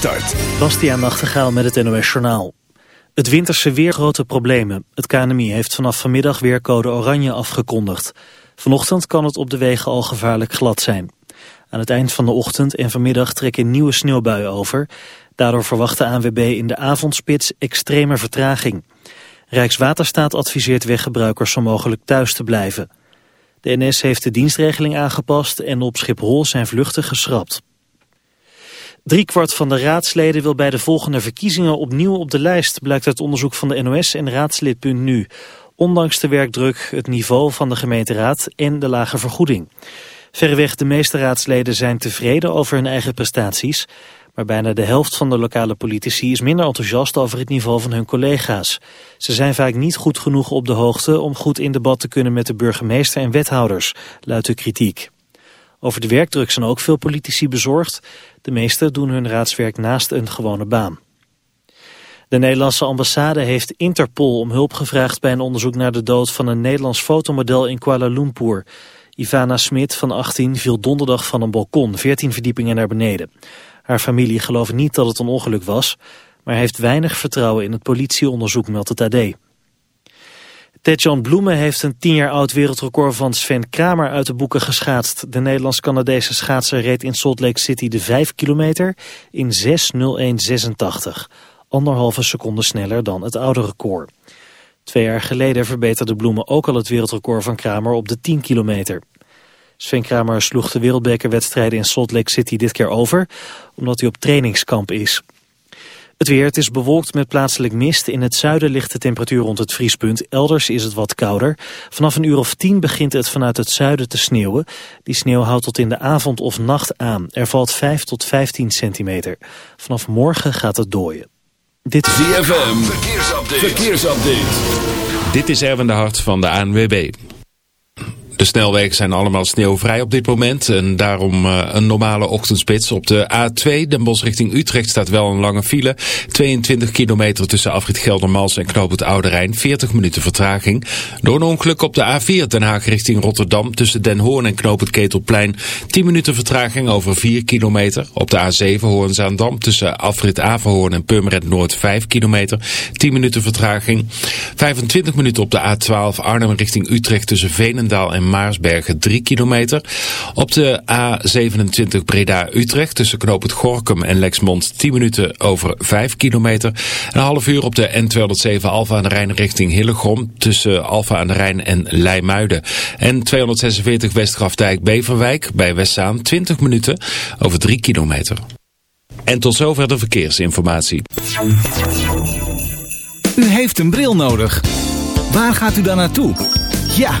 start. Bastiaan Nachtegaal met het NOS Journaal. Het winterse weer grote problemen. Het KNMI heeft vanaf vanmiddag weer code oranje afgekondigd. Vanochtend kan het op de wegen al gevaarlijk glad zijn. Aan het eind van de ochtend en vanmiddag trekken nieuwe sneeuwbuien over. Daardoor verwacht de ANWB in de avondspits extreme vertraging. Rijkswaterstaat adviseert weggebruikers zo mogelijk thuis te blijven. De NS heeft de dienstregeling aangepast en op Schiphol zijn vluchten geschrapt. Driekwart van de raadsleden wil bij de volgende verkiezingen opnieuw op de lijst, blijkt uit onderzoek van de NOS en raadslid.nu. Ondanks de werkdruk, het niveau van de gemeenteraad en de lage vergoeding. Verreweg de meeste raadsleden zijn tevreden over hun eigen prestaties. Maar bijna de helft van de lokale politici is minder enthousiast over het niveau van hun collega's. Ze zijn vaak niet goed genoeg op de hoogte om goed in debat te kunnen met de burgemeester en wethouders, luidt de kritiek. Over de werkdruk zijn ook veel politici bezorgd. De meesten doen hun raadswerk naast een gewone baan. De Nederlandse ambassade heeft Interpol om hulp gevraagd bij een onderzoek naar de dood van een Nederlands fotomodel in Kuala Lumpur. Ivana Smit van 18 viel donderdag van een balkon, 14 verdiepingen naar beneden. Haar familie gelooft niet dat het een ongeluk was, maar heeft weinig vertrouwen in het politieonderzoek, meldt het AD. Tetjan Bloemen heeft een 10 jaar oud wereldrecord van Sven Kramer uit de boeken geschaatst. De Nederlands-Canadese schaatser reed in Salt Lake City de 5 kilometer in 6.01.86. Anderhalve seconde sneller dan het oude record. Twee jaar geleden verbeterde Bloemen ook al het wereldrecord van Kramer op de 10 kilometer. Sven Kramer sloeg de wereldbekerwedstrijden in Salt Lake City dit keer over, omdat hij op trainingskamp is. Het weer, het is bewolkt met plaatselijk mist. In het zuiden ligt de temperatuur rond het vriespunt. Elders is het wat kouder. Vanaf een uur of tien begint het vanuit het zuiden te sneeuwen. Die sneeuw houdt tot in de avond of nacht aan. Er valt 5 tot 15 centimeter. Vanaf morgen gaat het dooien. Dit is ZFM, verkeersupdate. verkeersupdate. Dit is Erwin de Hart van de ANWB. De snelwegen zijn allemaal sneeuwvrij op dit moment en daarom uh, een normale ochtendspits. Op de A2 Den Bosch richting Utrecht staat wel een lange file. 22 kilometer tussen Afrit Geldermals en Knoop het Oude Rijn. 40 minuten vertraging. Door een ongeluk op de A4 Den Haag richting Rotterdam tussen Den Hoorn en Knoop het Ketelplein. 10 minuten vertraging over 4 kilometer. Op de A7 Hoorn-Zaandam tussen Afrit Averhoorn en Purmerend Noord 5 kilometer. 10 minuten vertraging. 25 minuten op de A12 Arnhem richting Utrecht tussen Veenendaal en Maarsbergen 3 kilometer. Op de A27 Breda-Utrecht tussen Knoop het Gorkum en Lexmond 10 minuten over 5 kilometer. Een half uur op de N207 Alfa aan de Rijn richting Hillegom tussen Alfa aan de Rijn en Leimuiden. En 246 Westgrafdijk-Beverwijk bij Westzaan 20 minuten over 3 kilometer. En tot zover de verkeersinformatie. U heeft een bril nodig. Waar gaat u dan naartoe? Ja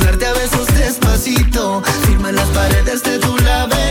paredes de tu laberinto.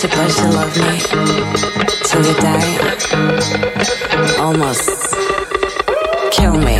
supposed to love me till you die. Almost kill me.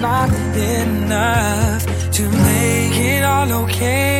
not enough to make it all okay.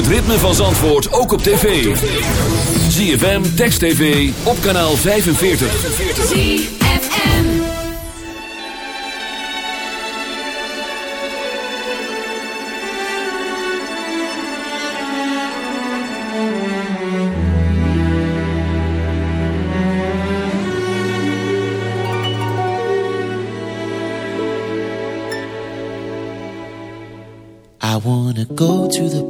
het ritme van Zandvoort ook op tv. ZFM, Text TV, op kanaal 45. ZFM. I wanna go to the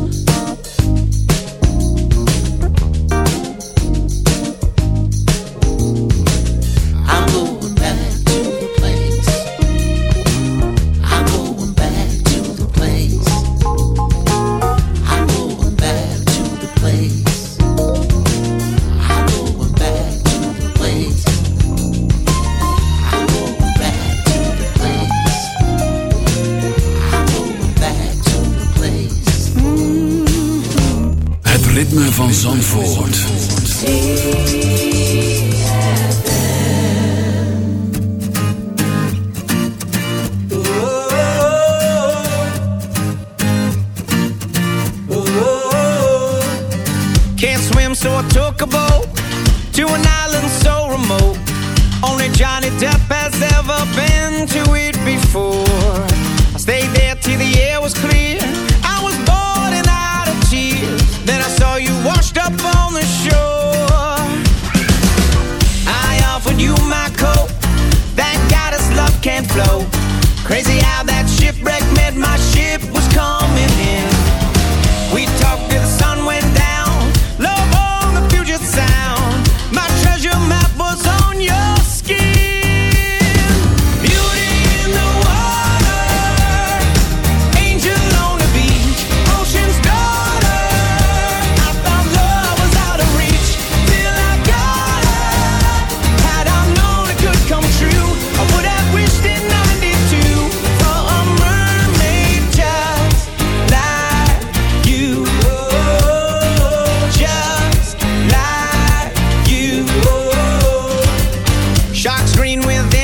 with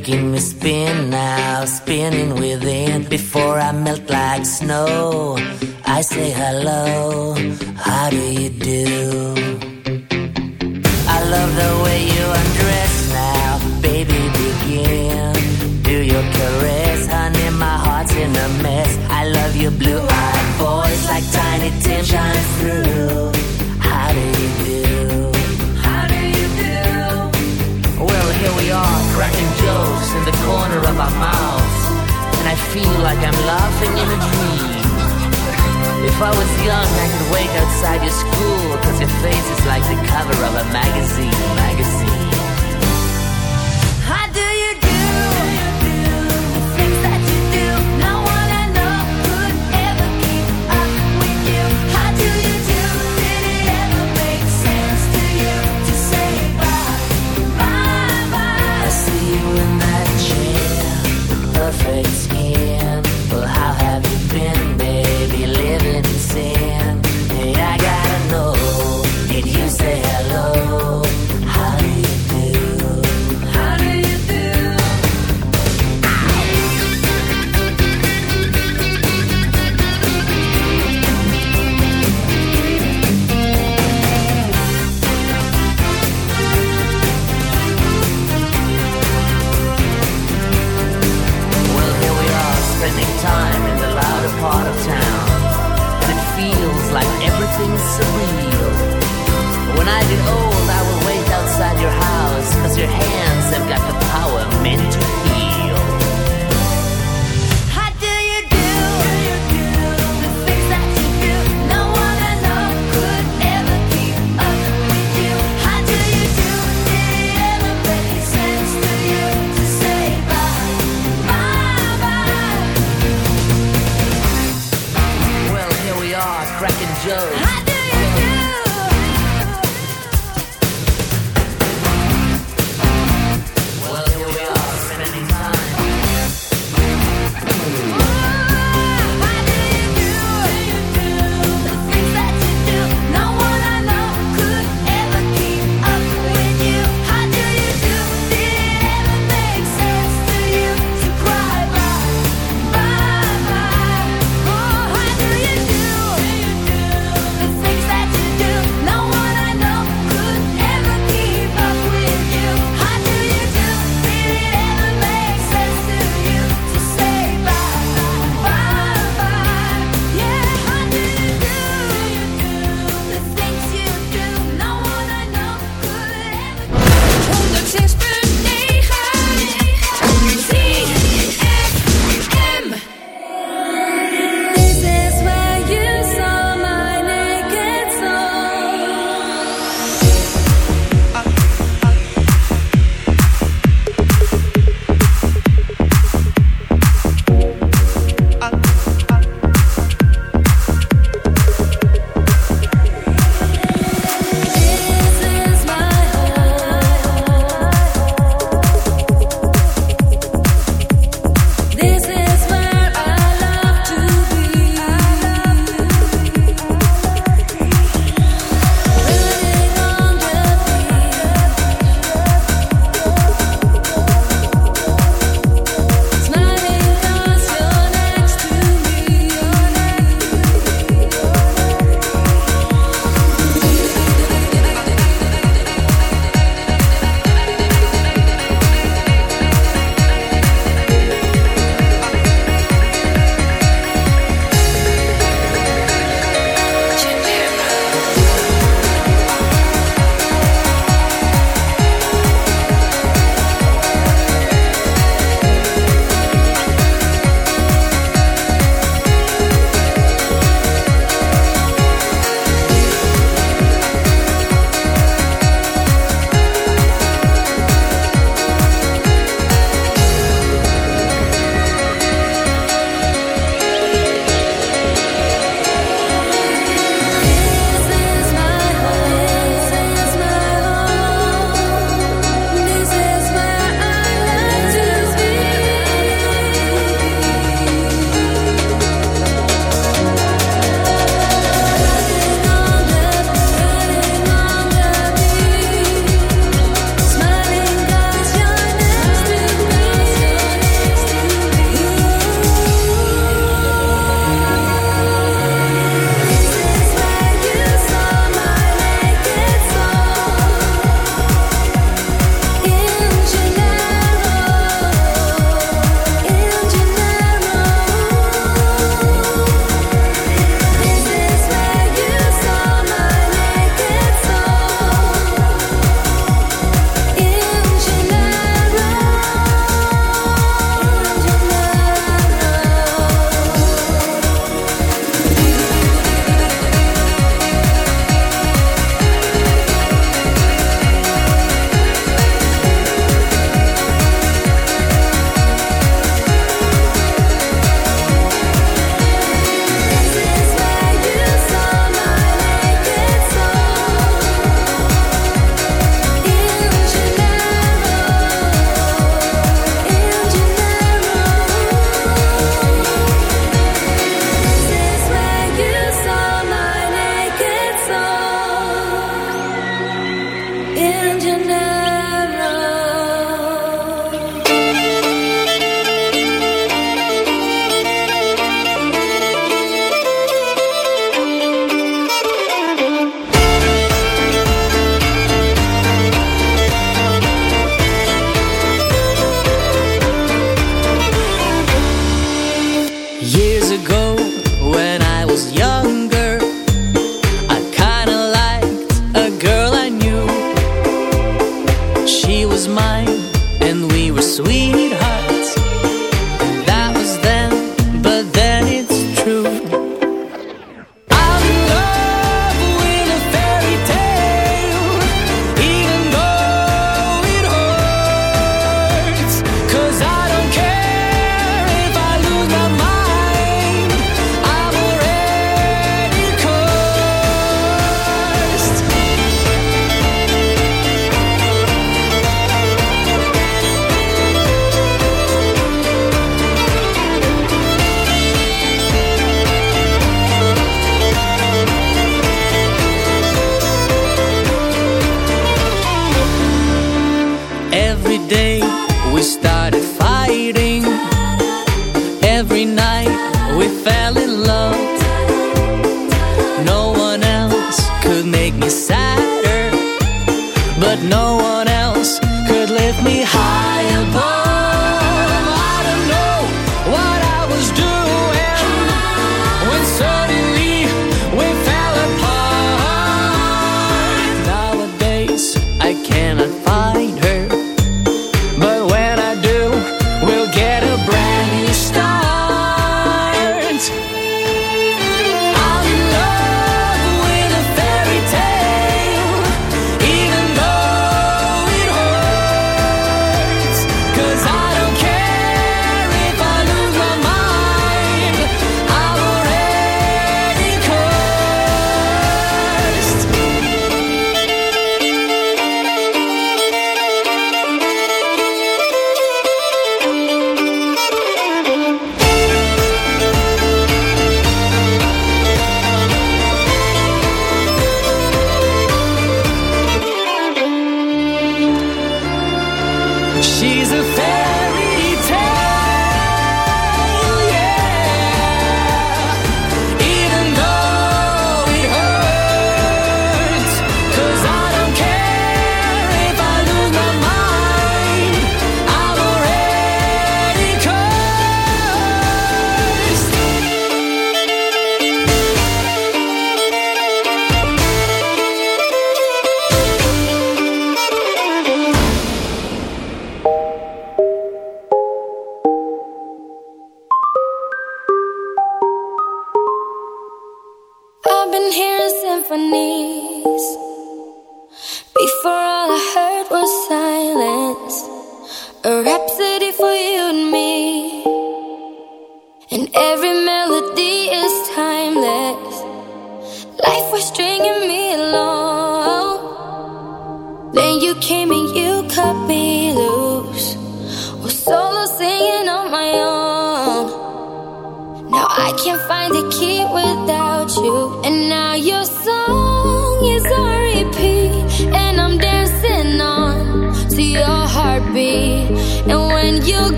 making me spin now, spinning within. Before I melt like snow, I say hello. How do you do? I love the way you undress now, baby. Begin. Do your caress, honey. My heart's in a mess. I love your blue-eyed voice like Tiny Tim shines through. In the corner of our mouths, and I feel like I'm laughing in a dream. If I was young, I could wait outside your school, cause your face is like the cover of a magazine, magazine. Skin. Well, how have you been,